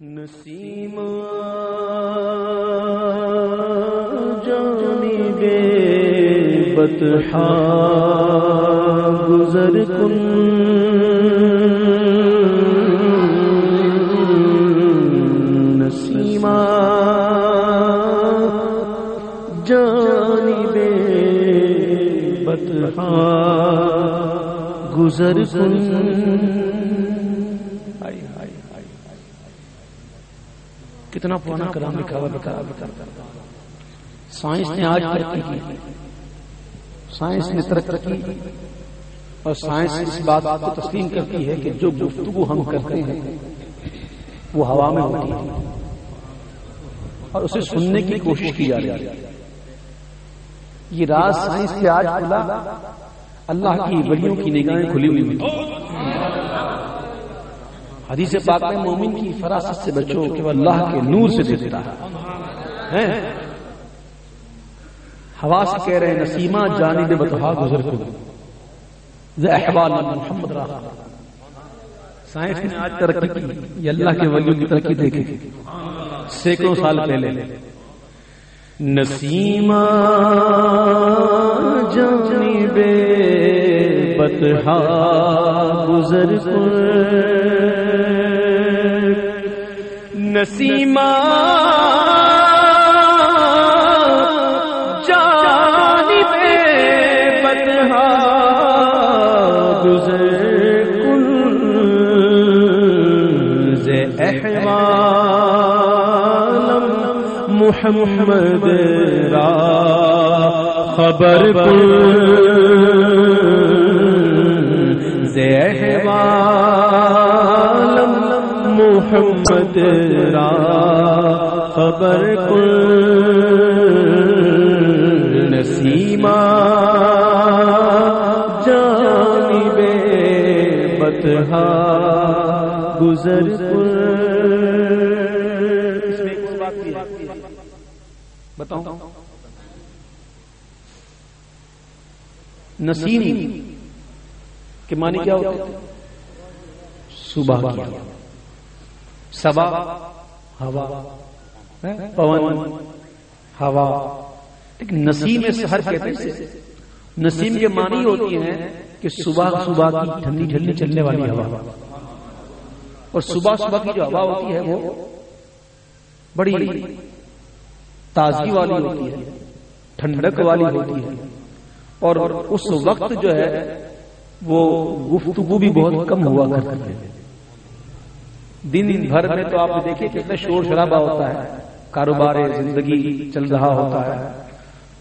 نسیم جانی بے بتحا گزر کن نسیم جانی بے بتحا گزر کن کتنا پرانا کلام لکھا ہوا بتا سائنس نے آج ترقی کی۔ سائنس نے ترقی کی۔ اور سائنس اس بات کو تسلیم کرتی ہے کہ جو گفتگو ہم کرتے ہیں وہ ہوا میں ہوتی ہے۔ اور اسے سننے کی کوشش کی جا رہی ہے۔ یہ راز سائنس کے آج کھلا۔ اللہ کی بڑیوں کی نگاہیں کھلی ہوئی ہوتی حدیث پاک میں مومن کی فراست سے بچو کہ وہ اللہ کے نور سے دیتا ہے۔ ہوا سے کہہ رہے ہیں، نسیمہ جانب بتہا گزر کر۔ احوال محمد رہا۔ سائنس نے آج ترقی کی، یہ اللہ کے ولیوں کی ترقی دیکھے سینکڑوں سال پہلے۔ نسیمہ جانب بتہا گزر کر۔ نسیمہ جانی بے گزر کن زے احوالم محمد را خبر کن زے محمد را خبر کن نسیمہ جانب بتہا گزر بتاؤ نسیم کے معنی کیا ہوتا صبح کیا سبا ہوا پون، ہوا۔ نسیم سہر کہتے ہیں نسیم کے معنی ہوتی ہیں کہ صبح صبح کی ٹھنڈی ٹھنڈی چلنے والی ہوا۔ اور صبح صبح کی جو ہوا ہوتی ہے وہ بڑی تازگی والی ہوتی ہے، ٹھنڈک والی ہوتی ہے۔ اور اس وقت جو ہے وہ گفتگو بھی بہت کم ہوا کرتی ہے۔ دن بھر میں تو آپ دیکھیے کتنا شور شرابہ ہوتا ہے، کاروبار زندگی چل رہا ہوتا ہے۔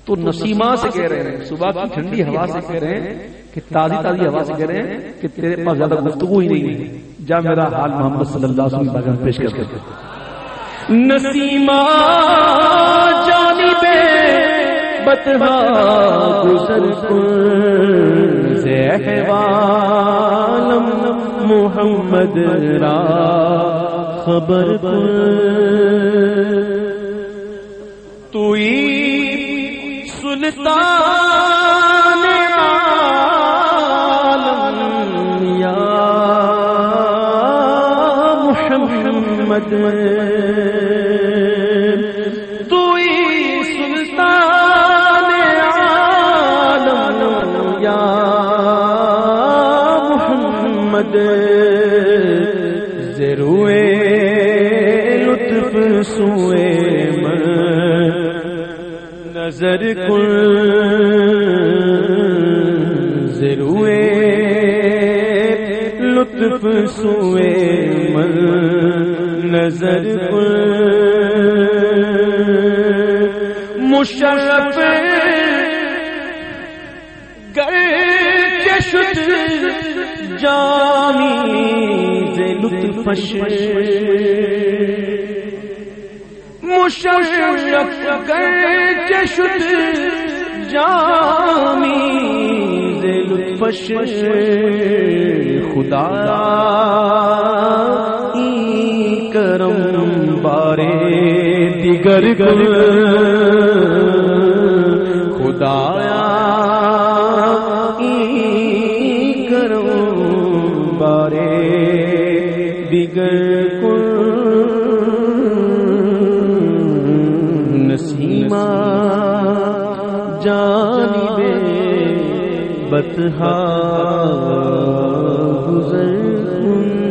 تو نسیما سے کہہ رہے ہیں، صبح کی ٹھنڈی ہوا سے کہہ رہے ہیں کہ تازی تازی ہوا سے کہہ رہے ہیں کہ تیرے پاس زیادہ گفتگو ہی نہیں ہے۔ جا میرا حال محمد صلی اللہ علیہ وسلم پیش کر کے نسیما جانی بے بتہا گزر سے محمد را خبر تو سلطان محمد سوئے من۔ نظر کن۔ ضروے لطف سوئے من۔ نظر کن۔ مشرف لطفش مشرف گئے چشت جامی لطفش خدا کرم بارے دیگر گر خدایا کرم بارے دیگر کن نسیما بے بتہا گزر کن